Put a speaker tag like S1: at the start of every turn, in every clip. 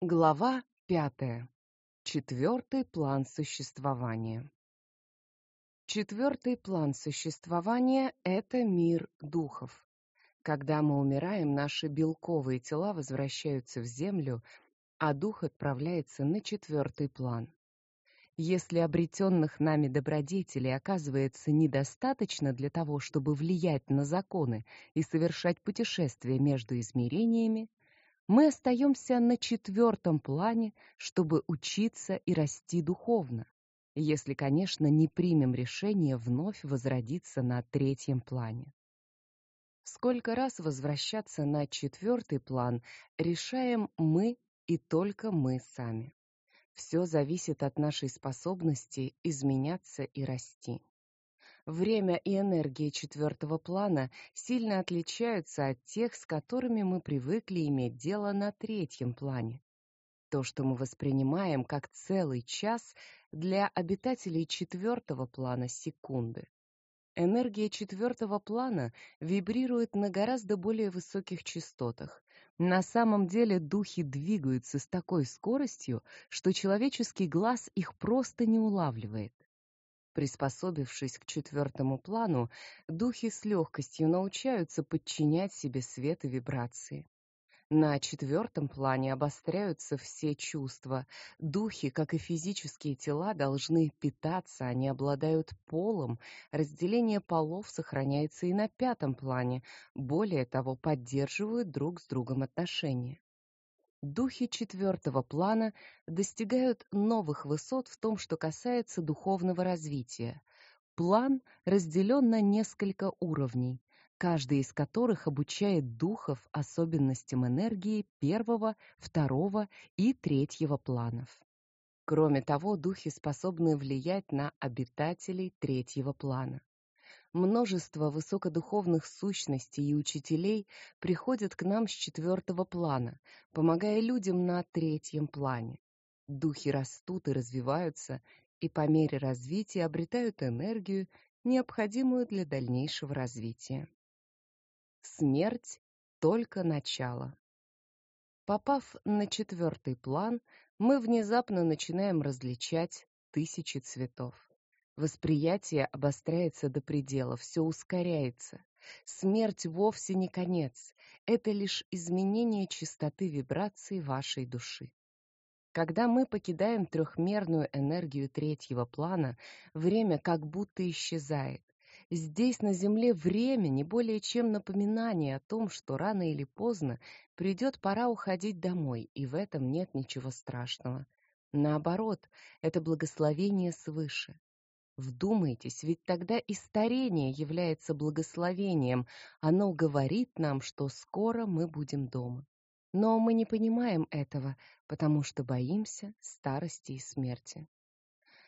S1: Глава пятая. Четвертый план существования. Четвертый план существования это мир духов. Когда мы умираем, наши белковые тела возвращаются в землю, а дух отправляется на четвертый план. Если обретенных нами добродетелей оказывается недостаточно для того, чтобы влиять на законы и совершать путешествия между измерениями, мы остаемся на четвертом плане, чтобы учиться и расти духовно. Если, конечно, не примем решение вновь возродиться на третьем плане. Сколько раз возвращаться на четвертый план, решаем мы и только мы сами. Все зависит от нашей способности изменяться и расти. Время и энергия четвертого плана сильно отличаются от тех, с которыми мы привыкли иметь дело на третьем плане. То, что мы воспринимаем как целый час, для обитателей четвертого плана секунды. Энергия четвертого плана вибрирует на гораздо более высоких частотах. На самом деле духи двигаются с такой скоростью, что человеческий глаз их просто не улавливает. Приспособившись к четвертому плану, духи с легкостью научаются подчинять себе свет и вибрации. На четвертом плане обостряются все чувства. Духи, как и физические тела, должны питаться, они обладают полом. Разделение полов сохраняется и на пятом плане. Более того, поддерживают друг с другом отношения. Духи четвертого плана достигают новых высот в том, что касается духовного развития. План разделен на несколько уровней, каждый из которых обучает духов особенностям энергии первого, второго и третьего планов. Кроме того, духи способны влиять на обитателей третьего плана. Множество высокодуховных сущностей и учителей приходят к нам с четвертого плана, помогая людям на третьем плане. Духи растут и развиваются, и по мере развития обретают энергию, необходимую для дальнейшего развития. Смерть только начало. Попав на четвертый план, мы внезапно начинаем различать тысячи цветов. Восприятие обостряется до предела, все ускоряется. Смерть вовсе не конец, это лишь изменение частоты вибраций вашей души. Когда мы покидаем трехмерную энергию третьего плана, время как будто исчезает. Здесь на земле время не более чем напоминание о том, что рано или поздно придет пора уходить домой, и в этом нет ничего страшного. Наоборот, это благословение свыше. Вдумайтесь, ведь тогда и старение является благословением. Оно говорит нам, что скоро мы будем дома. Но мы не понимаем этого, потому что боимся старости и смерти.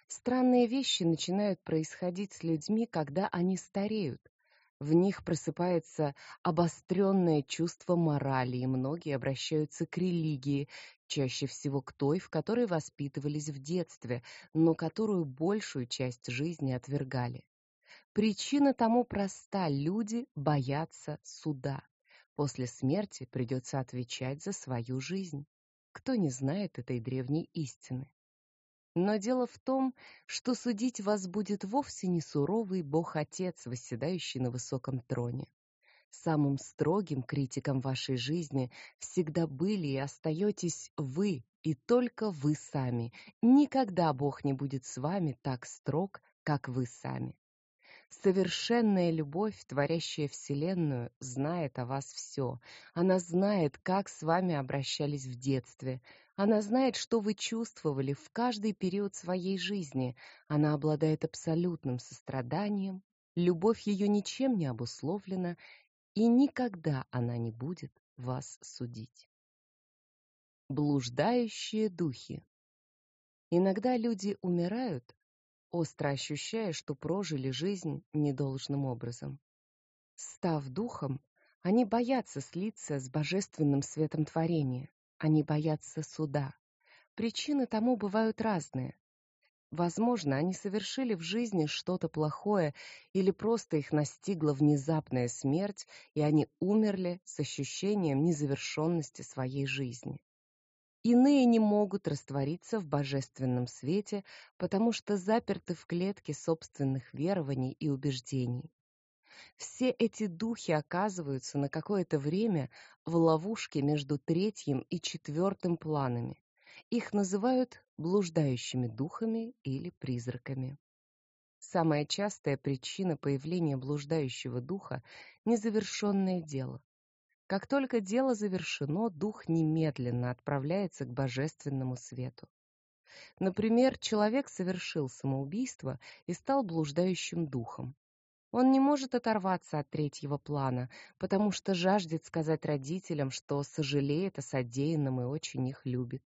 S1: Странные вещи начинают происходить с людьми, когда они стареют. В них просыпается обостренное чувство морали, и многие обращаются к религии, чаще всего к той, в которой воспитывались в детстве, но которую большую часть жизни отвергали. Причина тому проста: люди боятся суда. После смерти придется отвечать за свою жизнь. Кто не знает этой древней истины? Но дело в том, что судить вас будет вовсе не суровый Бог-Отец, восседающий на высоком троне. Самым строгим критиком вашей жизни всегда были и остаетесь вы, и только вы сами. Никогда Бог не будет с вами так строг, как вы сами. Совершенная любовь, творящая вселенную, знает о вас все. Она знает, как с вами обращались в детстве. Она знает, что вы чувствовали в каждый период своей жизни. Она обладает абсолютным состраданием. Любовь ее ничем не обусловлена, и никогда она не будет вас судить. Блуждающие духи. Иногда люди умирают, остро ощущая, что прожили жизнь недолжным образом. Став духом, они боятся слиться с божественным светом творения. Они боятся суда. Причины тому бывают разные. Возможно, они совершили в жизни что-то плохое или просто их настигла внезапная смерть, и они умерли с ощущением незавершенности своей жизни. Иные не могут раствориться в божественном свете, потому что заперты в клетке собственных верований и убеждений. Все эти духи оказываются на какое-то время в ловушке между третьим и четвертым планами. Их называют блуждающими духами или призраками. Самая частая причина появления блуждающего духа незавершенное дело. Как только дело завершено, дух немедленно отправляется к божественному свету. Например, человек совершил самоубийство и стал блуждающим духом. Он не может оторваться от третьего плана, потому что жаждет сказать родителям, что сожалеет о содеянном и очень их любит.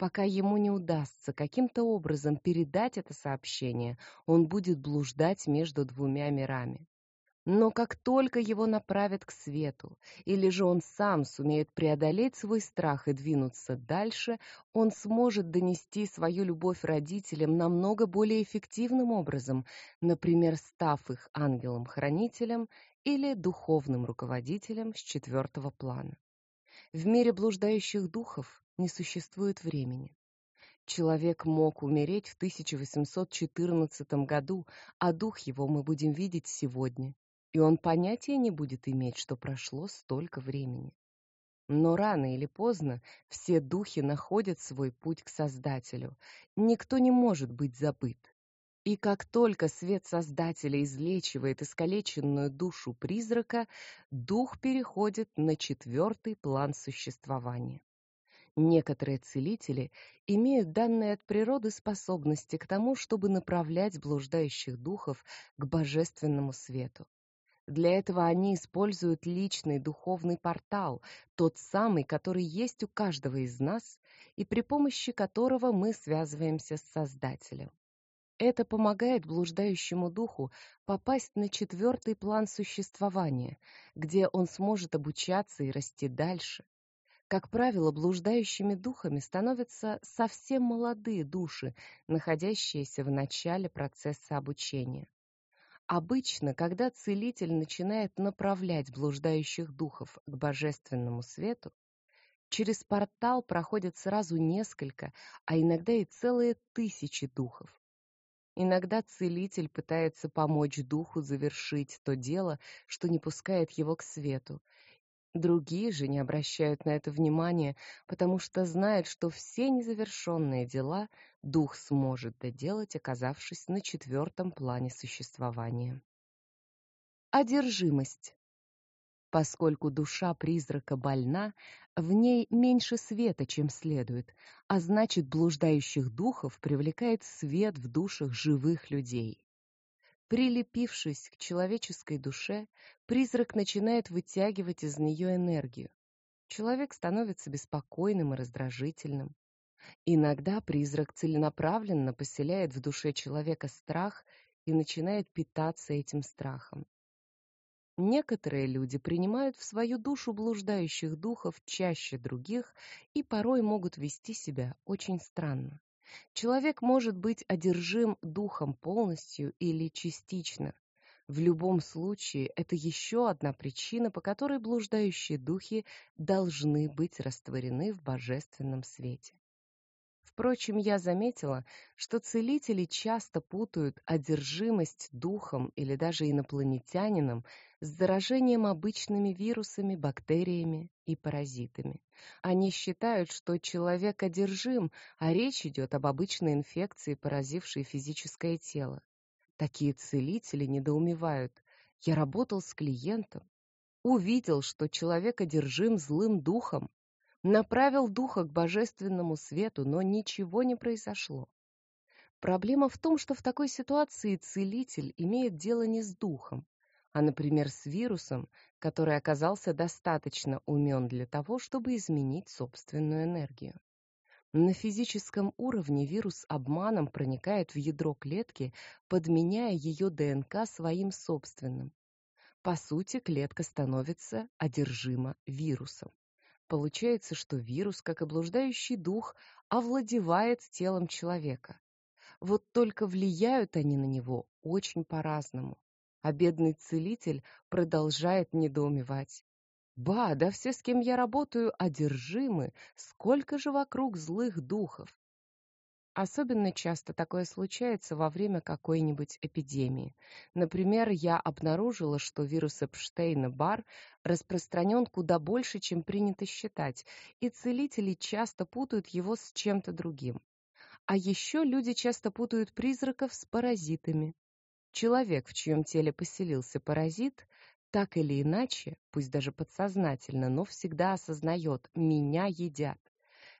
S1: Пока ему не удастся каким-то образом передать это сообщение, он будет блуждать между двумя мирами. Но как только его направят к свету, или же он сам сумеет преодолеть свой страх и двинуться дальше, он сможет донести свою любовь родителям намного более эффективным образом, например, став их ангелом-хранителем или духовным руководителем с четвертого плана. В мире блуждающих духов не существует времени. Человек мог умереть в 1814 году, а дух его мы будем видеть сегодня и он понятия не будет иметь, что прошло столько времени. Но рано или поздно все духи находят свой путь к Создателю. Никто не может быть забыт. И как только свет Создателя излечивает искалеченную душу призрака, дух переходит на четвертый план существования. Некоторые целители имеют данные от природы способности к тому, чтобы направлять блуждающих духов к божественному свету. Для этого они используют личный духовный портал, тот самый, который есть у каждого из нас и при помощи которого мы связываемся с Создателем. Это помогает блуждающему духу попасть на четвертый план существования, где он сможет обучаться и расти дальше. Как правило, блуждающими духами становятся совсем молодые души, находящиеся в начале процесса обучения. Обычно, когда целитель начинает направлять блуждающих духов к божественному свету, через портал проходят сразу несколько, а иногда и целые тысячи духов. Иногда целитель пытается помочь духу завершить то дело, что не пускает его к свету, Другие же не обращают на это внимания, потому что знают, что все незавершенные дела дух сможет доделать, оказавшись на четвертом плане существования. Одержимость. Поскольку душа призрака больна, в ней меньше света, чем следует, а значит, блуждающих духов привлекает свет в душах живых людей. Прилепившись к человеческой душе, призрак начинает вытягивать из нее энергию. Человек становится беспокойным и раздражительным. Иногда призрак целенаправленно поселяет в душе человека страх и начинает питаться этим страхом. Некоторые люди принимают в свою душу блуждающих духов чаще других и порой могут вести себя очень странно. Человек может быть одержим духом полностью или частично. В любом случае, это еще одна причина, по которой блуждающие духи должны быть растворены в божественном свете. Впрочем, я заметила, что целители часто путают одержимость духом или даже инопланетянином с заражением обычными вирусами, бактериями и паразитами. Они считают, что человек одержим, а речь идет об обычной инфекции, поразившей физическое тело. Такие целители недоумевают. Я работал с клиентом, увидел, что человек одержим злым духом, направил духа к божественному свету, но ничего не произошло. Проблема в том, что в такой ситуации целитель имеет дело не с духом, а, например, с вирусом, который оказался достаточно умен для того, чтобы изменить собственную энергию. На физическом уровне вирус обманом проникает в ядро клетки, подменяя ее ДНК своим собственным. По сути, клетка становится одержима вирусом. Получается, что вирус, как и блуждающий дух, овладевает телом человека. Вот только влияют они на него очень по-разному а бедный целитель продолжает недоумевать. Ба, да все, с кем я работаю, одержимы. Сколько же вокруг злых духов. Особенно часто такое случается во время какой-нибудь эпидемии. Например, я обнаружила, что вирус Эпштейна-Бар распространен куда больше, чем принято считать, и целители часто путают его с чем-то другим. А еще люди часто путают призраков с паразитами. Человек, в чьем теле поселился паразит, так или иначе, пусть даже подсознательно, но всегда осознает «меня едят».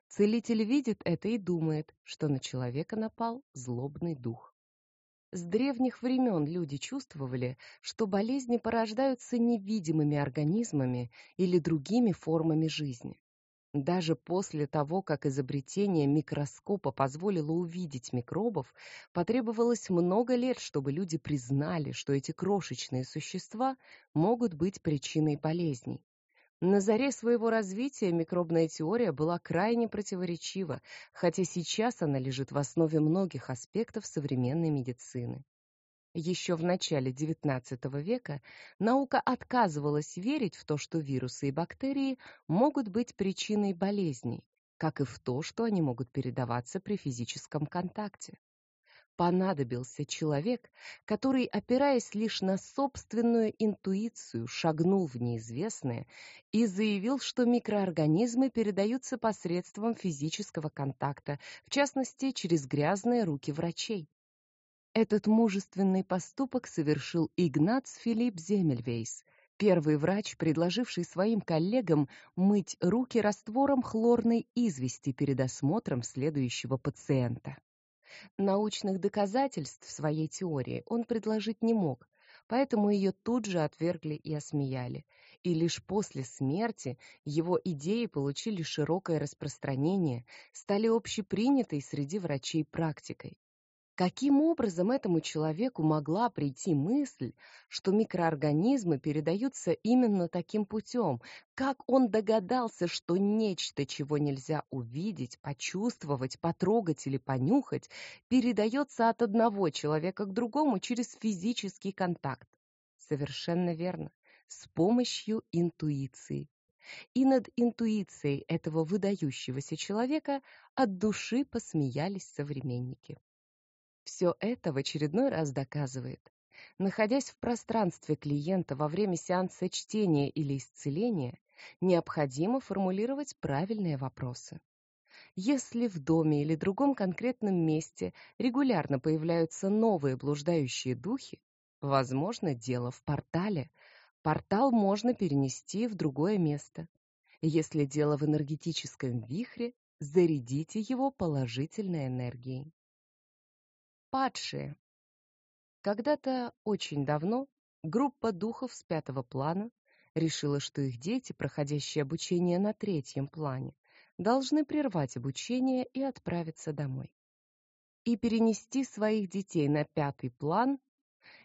S1: Целитель видит это и думает, что на человека напал злобный дух. С древних времен люди чувствовали, что болезни порождаются невидимыми организмами или другими формами жизни. Даже после того, как изобретение микроскопа позволило увидеть микробов, потребовалось много лет, чтобы люди признали, что эти крошечные существа могут быть причиной болезней. На заре своего развития микробная теория была крайне противоречива, хотя сейчас она лежит в основе многих аспектов современной медицины. Еще в начале XIX века наука отказывалась верить в то, что вирусы и бактерии могут быть причиной болезней, как и в то, что они могут передаваться при физическом контакте понадобился человек, который, опираясь лишь на собственную интуицию, шагнул в неизвестное и заявил, что микроорганизмы передаются посредством физического контакта, в частности, через грязные руки врачей. Этот мужественный поступок совершил Игнац Филипп Земельвейс, первый врач, предложивший своим коллегам мыть руки раствором хлорной извести перед осмотром следующего пациента. Научных доказательств своей теории он предложить не мог, поэтому ее тут же отвергли и осмеяли. И лишь после смерти его идеи получили широкое распространение, стали общепринятой среди врачей практикой. Каким образом этому человеку могла прийти мысль, что микроорганизмы передаются именно таким путем? Как он догадался, что нечто, чего нельзя увидеть, почувствовать, потрогать или понюхать, передается от одного человека к другому через физический контакт? Совершенно верно, с помощью интуиции. И над интуицией этого выдающегося человека от души посмеялись современники. Все это в очередной раз доказывает. Находясь в пространстве клиента во время сеанса чтения или исцеления, необходимо формулировать правильные вопросы. Если в доме или другом конкретном месте регулярно появляются новые блуждающие духи, возможно, дело в портале. Портал можно перенести в другое место. Если дело в энергетическом вихре, зарядите его положительной энергией. Падшие. Когда-то очень давно группа духов с пятого плана решила, что их дети, проходящие обучение на третьем плане, должны прервать обучение и отправиться домой. И перенести своих детей на пятый план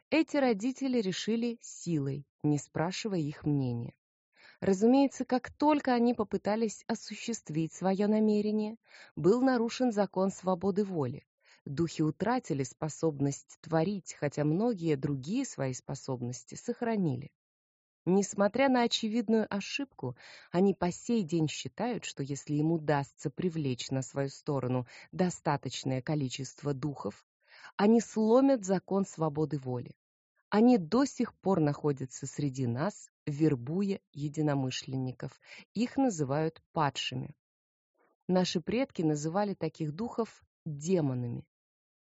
S1: эти родители решили силой, не спрашивая их мнения. Разумеется, как только они попытались осуществить свое намерение, был нарушен закон свободы воли, Духи утратили способность творить, хотя многие другие свои способности сохранили. Несмотря на очевидную ошибку, они по сей день считают, что если им удастся привлечь на свою сторону достаточное количество духов, они сломят закон свободы воли. Они до сих пор находятся среди нас, вербуя единомышленников. Их называют падшими. Наши предки называли таких духов демонами.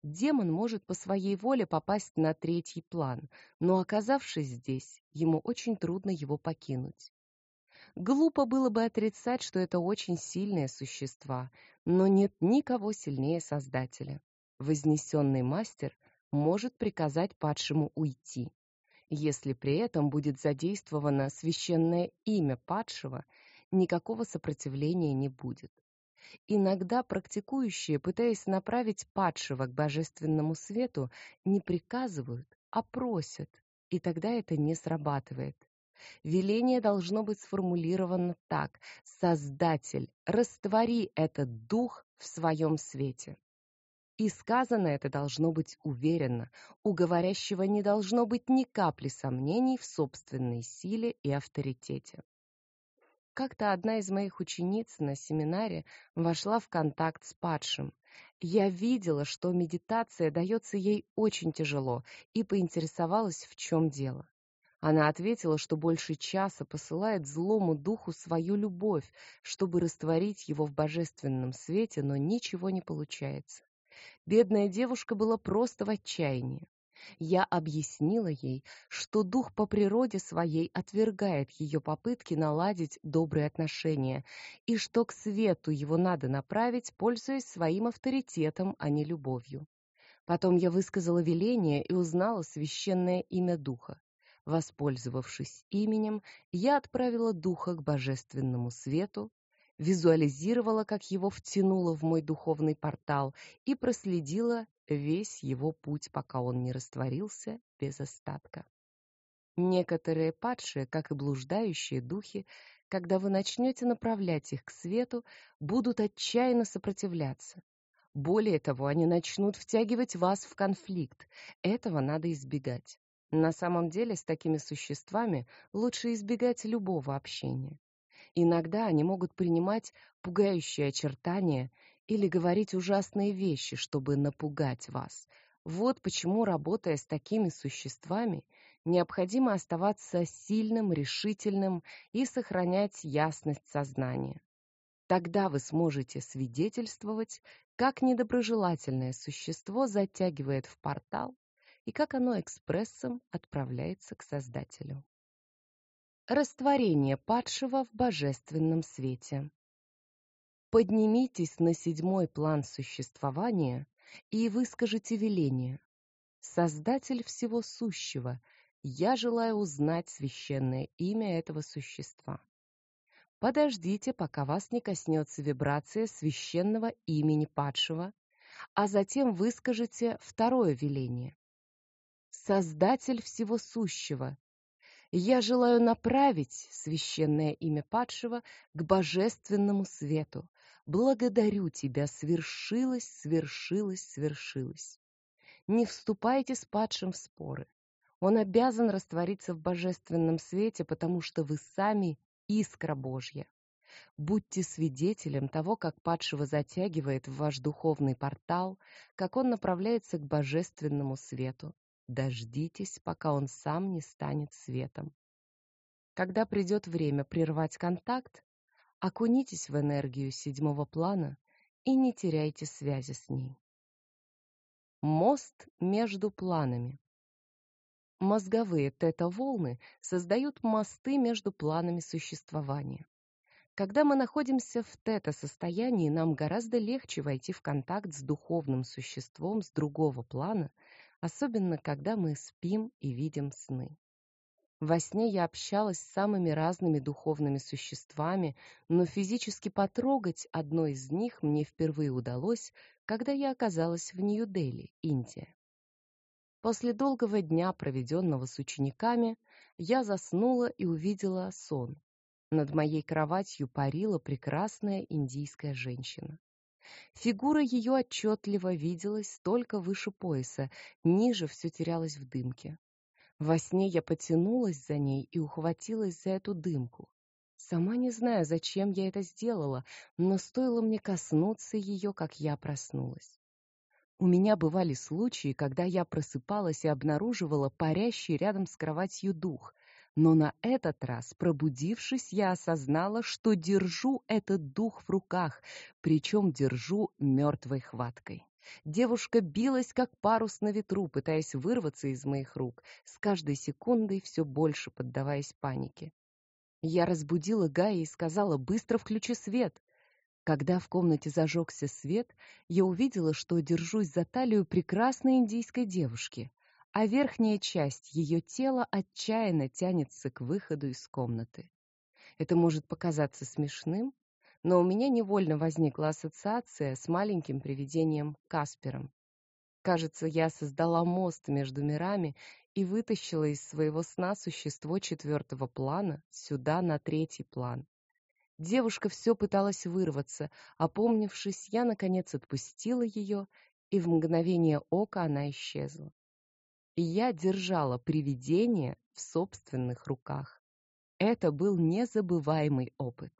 S1: Демон может по своей воле попасть на третий план, но оказавшись здесь, ему очень трудно его покинуть. Глупо было бы отрицать, что это очень сильные существа, но нет никого сильнее Создателя. Вознесенный мастер может приказать падшему уйти. Если при этом будет задействовано священное имя падшего, никакого сопротивления не будет. Иногда практикующие, пытаясь направить падшего к божественному свету, не приказывают, а просят, и тогда это не срабатывает. Веление должно быть сформулировано так: Создатель, раствори этот дух в своем свете. И сказано это должно быть уверенно, у говорящего не должно быть ни капли сомнений в собственной силе и авторитете. Как-то одна из моих учениц на семинаре вошла в контакт с падшим. Я видела, что медитация дается ей очень тяжело, и поинтересовалась, в чем дело. Она ответила, что больше часа посылает злому духу свою любовь, чтобы растворить его в божественном свете, но ничего не получается. Бедная девушка была просто в отчаянии. Я объяснила ей, что дух по природе своей отвергает ее попытки наладить добрые отношения, и что к свету его надо направить, пользуясь своим авторитетом, а не любовью. Потом я высказала веление и узнала священное имя духа. Воспользовавшись именем, я отправила духа к божественному свету, визуализировала, как его втянуло в мой духовный портал и проследила весь его путь, пока он не растворился без остатка. Некоторые падшие, как и блуждающие духи, когда вы начнете направлять их к свету, будут отчаянно сопротивляться. Более того, они начнут втягивать вас в конфликт. Этого надо избегать. На самом деле с такими существами лучше избегать любого общения. Иногда они могут принимать пугающие очертания или говорить ужасные вещи, чтобы напугать вас. Вот почему, работая с такими существами, необходимо оставаться сильным, решительным и сохранять ясность сознания. Тогда вы сможете свидетельствовать, как недоброжелательное существо затягивает в портал и как оно экспрессом отправляется к Создателю. Растворение падшего в божественном свете. Поднимитесь на седьмой план существования и выскажите веление. Создатель всего сущего, я желаю узнать священное имя этого существа. Подождите, пока вас не коснется вибрация священного имени падшего, а затем выскажите второе веление. Создатель всего сущего. Я желаю направить священное имя падшего к божественному свету. Благодарю тебя, свершилось, свершилось, свершилось. Не вступайте с падшим в споры. Он обязан раствориться в божественном свете, потому что вы сами искра Божья. Будьте свидетелем того, как падшего затягивает в ваш духовный портал, как он направляется к божественному свету. Дождитесь, пока он сам не станет светом. Когда придет время прервать контакт, окунитесь в энергию седьмого плана и не теряйте связи с ней. Мост между планами. Мозговые тета-волны создают мосты между планами существования. Когда мы находимся в тета-состоянии, нам гораздо легче войти в контакт с духовным существом с другого плана, особенно когда мы спим и видим сны. Во сне я общалась с самыми разными духовными существами, но физически потрогать одно из них мне впервые удалось, когда я оказалась в Нью-Дели, Индия. После долгого дня, проведенного с учениками, я заснула и увидела сон. Над моей кроватью парила прекрасная индийская женщина. Фигура ее отчетливо виделась только выше пояса, ниже все терялось в дымке. Во сне я потянулась за ней и ухватилась за эту дымку. Сама не знаю, зачем я это сделала, но стоило мне коснуться ее, как я проснулась. У меня бывали случаи, когда я просыпалась и обнаруживала парящий рядом с кроватью дух, но на этот раз, пробудившись, я осознала, что держу этот дух в руках, причем держу мертвой хваткой. Девушка билась, как парус на ветру, пытаясь вырваться из моих рук, с каждой секундой все больше поддаваясь панике. Я разбудила Гая и сказала «Быстро включи свет!». Когда в комнате зажегся свет, я увидела, что держусь за талию прекрасной индийской девушки а верхняя часть ее тела отчаянно тянется к выходу из комнаты. Это может показаться смешным, но у меня невольно возникла ассоциация с маленьким привидением Каспером. Кажется, я создала мост между мирами и вытащила из своего сна существо четвертого плана сюда, на третий план. Девушка все пыталась вырваться, опомнившись, я, наконец, отпустила ее, и в мгновение ока она исчезла и я держала привидение в собственных руках. Это был незабываемый опыт.